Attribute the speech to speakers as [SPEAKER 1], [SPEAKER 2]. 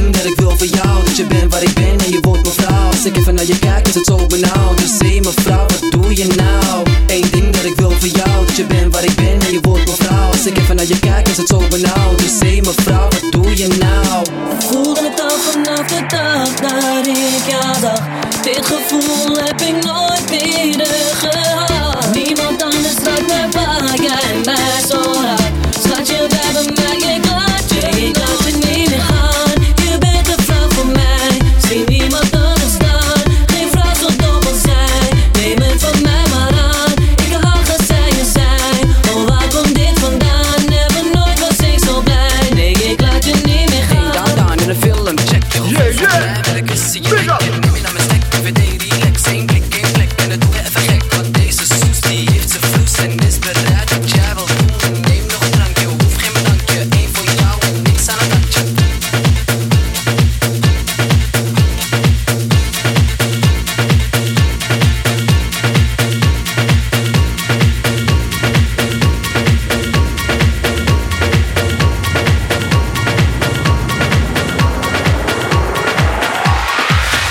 [SPEAKER 1] ding dat ik wil voor jou. Dat je bent waar ik ben en je wordt mevrouw Als ik even naar je kijk is het zo benauwd. Dus hé mevrouw, wat doe je nou? Eén ding dat ik wil voor jou. Dat je bent waar ik ben en je wordt mevrouw Als ik even naar je kijk is het zo benauwd. Dus hé mevrouw, wat doe je nou?
[SPEAKER 2] Voel me al vanaf de dag dat ik jou zag. Dit gevoel heb ik nooit meer
[SPEAKER 1] yeah, yeah. Big up.